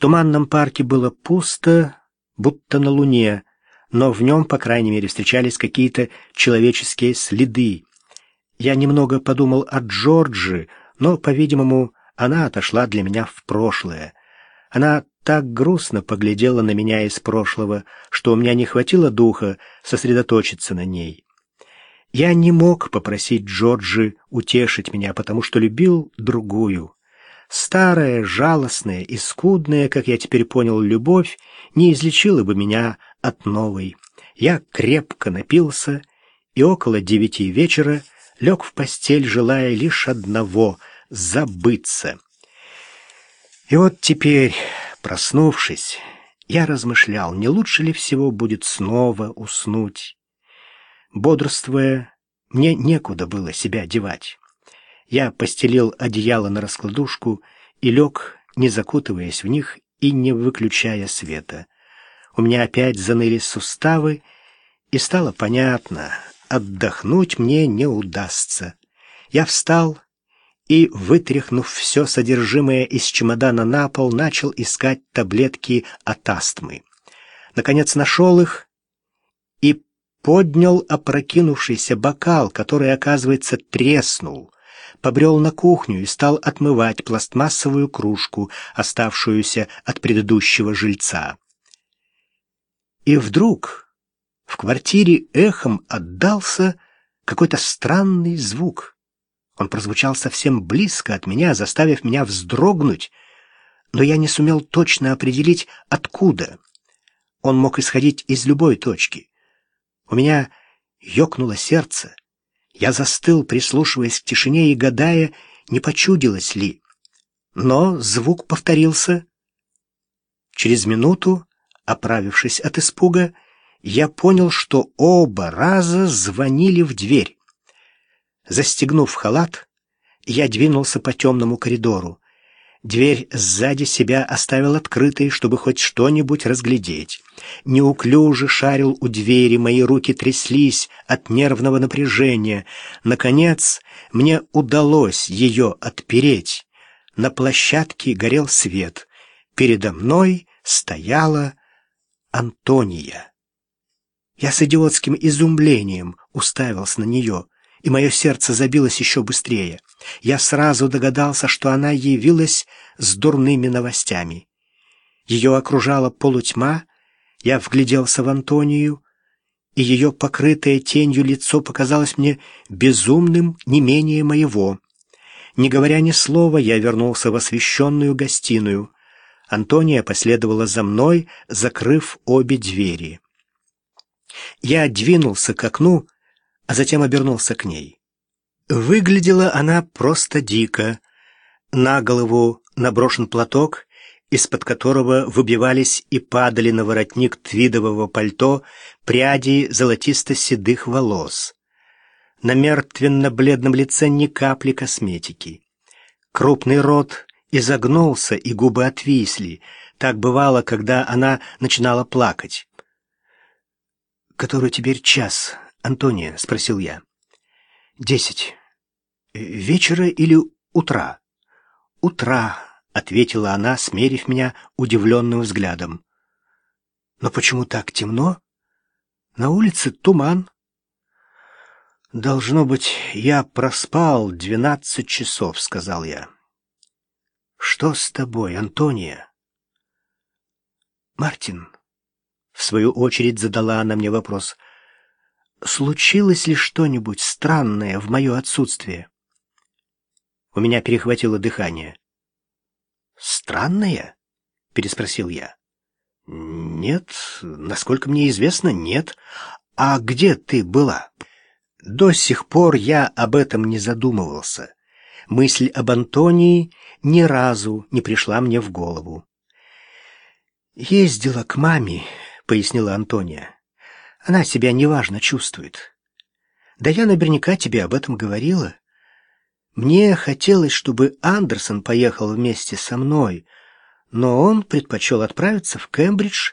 туманном парке было пусто, будто на луне, но в нем, по крайней мере, встречались какие-то человеческие следы. Я немного подумал о Джорджи, но, по-видимому, она отошла для меня в прошлое. Она так грустно поглядела на меня из прошлого, что у меня не хватило духа сосредоточиться на ней. Я не мог попросить Джорджи утешить меня, потому что любил другую. Старая, жалостная и скудная, как я теперь понял, любовь не излечила бы меня от новой. Я крепко напился и около девяти вечера лег в постель, желая лишь одного — забыться. И вот теперь, проснувшись, я размышлял, не лучше ли всего будет снова уснуть. Бодрствуя, мне некуда было себя девать. Я постелил одеяло на раскладушку и лег, не закутываясь в них и не выключая света. У меня опять заныли суставы, и стало понятно, отдохнуть мне не удастся. Я встал и, вытряхнув все содержимое из чемодана на пол, начал искать таблетки от астмы. Наконец нашел их и поднял опрокинувшийся бокал, который, оказывается, треснул, побрел на кухню и стал отмывать пластмассовую кружку, оставшуюся от предыдущего жильца. И вдруг в квартире эхом отдался какой-то странный звук. Он прозвучал совсем близко от меня, заставив меня вздрогнуть, но я не сумел точно определить, откуда. Он мог исходить из любой точки. У меня ёкнуло сердце. Я застыл, прислушиваясь к тишине и гадая, не почудилось ли. Но звук повторился. Через минуту, оправившись от испуга, я понял, что оба раза звонили в дверь. Застегнув халат, я двинулся по темному коридору. Дверь сзади себя оставил открытой, чтобы хоть что-нибудь разглядеть. Неуклюже шарил у двери, мои руки тряслись от нервного напряжения. Наконец, мне удалось ее отпереть. На площадке горел свет. Передо мной стояла Антония. Я с идиотским изумлением уставился на нее и мое сердце забилось еще быстрее. Я сразу догадался, что она явилась с дурными новостями. Ее окружала полутьма, я вгляделся в Антонию, и ее покрытое тенью лицо показалось мне безумным не менее моего. Не говоря ни слова, я вернулся в освещенную гостиную. Антония последовала за мной, закрыв обе двери. Я двинулся к окну, а затем обернулся к ней. Выглядела она просто дико. На голову наброшен платок, из-под которого выбивались и падали на воротник твидового пальто пряди золотисто-седых волос. На мертвенно-бледном лице ни капли косметики. Крупный рот изогнулся, и губы отвисли. Так бывало, когда она начинала плакать. «Который теперь час?» «Антония?» — спросил я. «Десять. Вечера или утра?» «Утра», — ответила она, смерив меня удивленным взглядом. «Но почему так темно? На улице туман». «Должно быть, я проспал двенадцать часов», — сказал я. «Что с тобой, Антония?» «Мартин», — в свою очередь задала она мне вопрос, — случилось ли что-нибудь странное в мое отсутствие? У меня перехватило дыхание. «Странное?» — переспросил я. «Нет, насколько мне известно, нет. А где ты была?» До сих пор я об этом не задумывался. Мысль об Антонии ни разу не пришла мне в голову. «Ездила к маме», — пояснила Антония. Она себя неважно чувствует. Да я наверняка тебе об этом говорила. Мне хотелось, чтобы Андерсон поехал вместе со мной, но он предпочел отправиться в Кембридж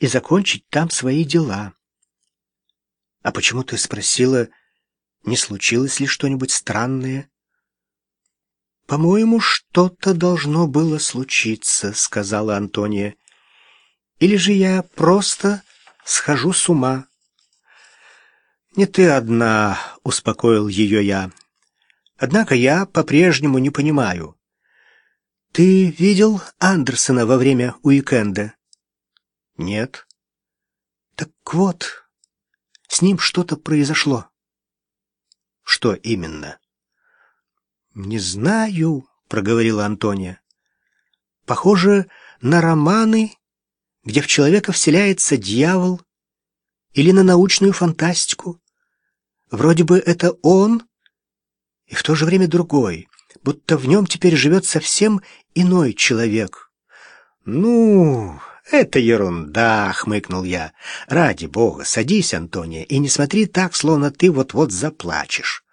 и закончить там свои дела. А почему ты спросила, не случилось ли что-нибудь странное? «По-моему, что-то должно было случиться», — сказала Антония. «Или же я просто схожу с ума». «Не ты одна», — успокоил ее я. «Однако я по-прежнему не понимаю. Ты видел Андерсона во время уикенда?» «Нет». «Так вот, с ним что-то произошло». «Что именно?» «Не знаю», — проговорила Антония. «Похоже на романы, где в человека вселяется дьявол, или на научную фантастику. Вроде бы это он, и в то же время другой, будто в нем теперь живет совсем иной человек». «Ну, это ерунда», — хмыкнул я. «Ради бога, садись, Антония, и не смотри так, словно ты вот-вот заплачешь».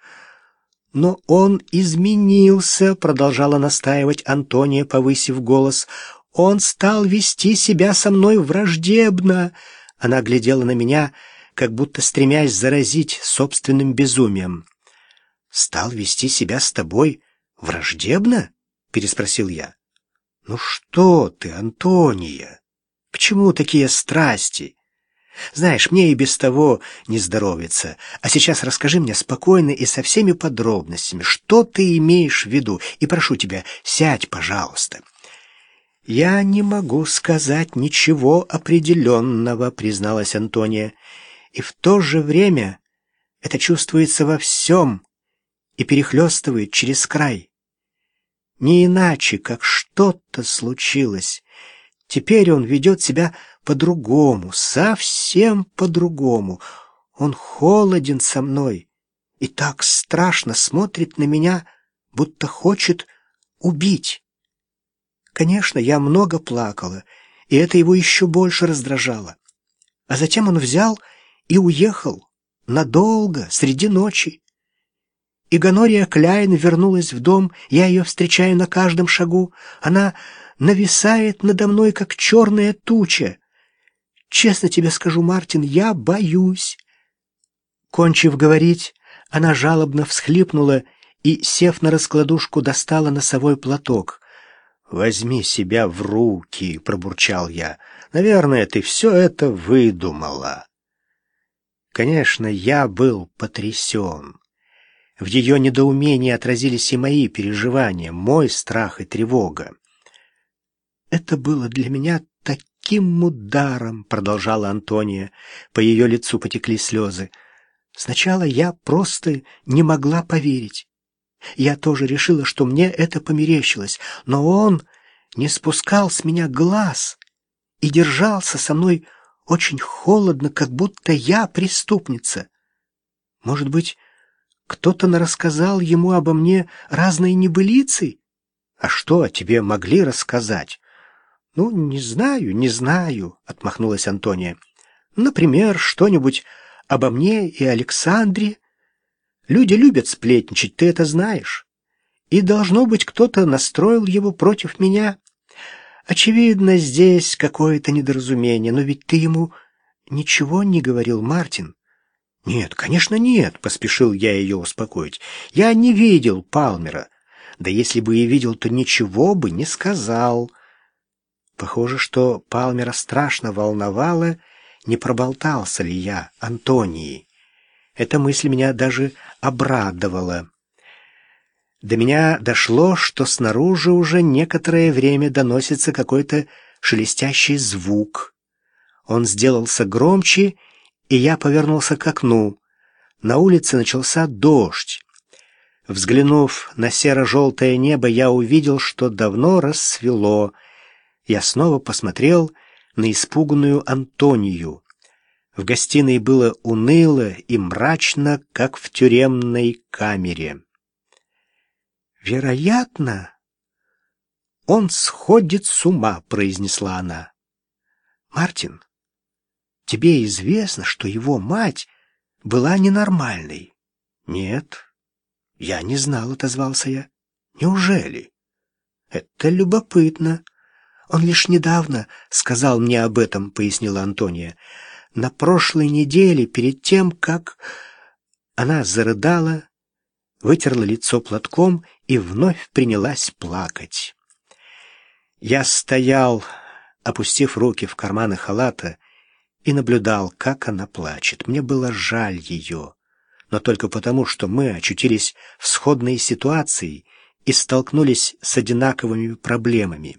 «Но он изменился», — продолжала настаивать Антония, повысив голос. «Он стал вести себя со мной враждебно». Она глядела на меня, как будто стремясь заразить собственным безумием. «Стал вести себя с тобой враждебно?» — переспросил я. «Ну что ты, Антония? К чему такие страсти? Знаешь, мне и без того не здоровится. А сейчас расскажи мне спокойно и со всеми подробностями, что ты имеешь в виду. И прошу тебя, сядь, пожалуйста. Я не могу сказать ничего определенного, призналась Антония. И в то же время это чувствуется во всем и перехлестывает через край. Не иначе, как что-то случилось. Теперь он ведет себя по-другому, совсем по-другому. Он холоден со мной и так страшно смотрит на меня, будто хочет убить. Конечно, я много плакала, и это его еще больше раздражало. А затем он взял и уехал надолго, среди ночи. И Ганория Кляйн вернулась в дом, я ее встречаю на каждом шагу. Она нависает надо мной, как черная туча. Честно тебе скажу, Мартин, я боюсь. Кончив говорить, она жалобно всхлипнула и, сев на раскладушку, достала носовой платок. «Возьми себя в руки», — пробурчал я. «Наверное, ты все это выдумала». Конечно, я был потрясен. В ее недоумении отразились и мои переживания, мой страх и тревога. Это было для меня таким ударом, продолжала Антония. По ее лицу потекли слезы. Сначала я просто не могла поверить. Я тоже решила, что мне это померещилось, но он не спускал с меня глаз и держался со мной очень холодно, как будто я преступница. Может быть, кто-то нарассказал ему обо мне разные небылицы? А что о тебе могли рассказать? «Ну, не знаю, не знаю», — отмахнулась Антония. «Например, что-нибудь обо мне и Александре. Люди любят сплетничать, ты это знаешь. И, должно быть, кто-то настроил его против меня. Очевидно, здесь какое-то недоразумение, но ведь ты ему ничего не говорил, Мартин». «Нет, конечно, нет», — поспешил я ее успокоить. «Я не видел Палмера. Да если бы и видел, то ничего бы не сказал». Похоже, что Палмера страшно волновало, не проболтался ли я Антонии. Эта мысль меня даже обрадовала. До меня дошло, что снаружи уже некоторое время доносится какой-то шелестящий звук. Он сделался громче, и я повернулся к окну. На улице начался дождь. Взглянув на серо-желтое небо, я увидел, что давно рассвело — я снова посмотрел на испуганную Антонию. В гостиной было уныло и мрачно, как в тюремной камере. «Вероятно, он сходит с ума», — произнесла она. «Мартин, тебе известно, что его мать была ненормальной?» «Нет, я не знал», — отозвался я. «Неужели?» «Это любопытно». Он лишь недавно сказал мне об этом, пояснила Антония. На прошлой неделе, перед тем, как она зарыдала, вытерла лицо платком и вновь принялась плакать. Я стоял, опустив руки в карманы халата, и наблюдал, как она плачет. Мне было жаль ее, но только потому, что мы очутились в сходной ситуации и столкнулись с одинаковыми проблемами.